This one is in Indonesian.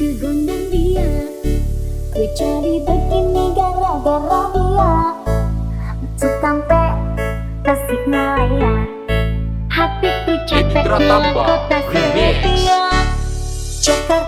Kegondang dia Ku cari begini gara-gara dia. Sampai Tasik Malaya Hatiku capek Citra lihat Tambah kota Setia Jakarta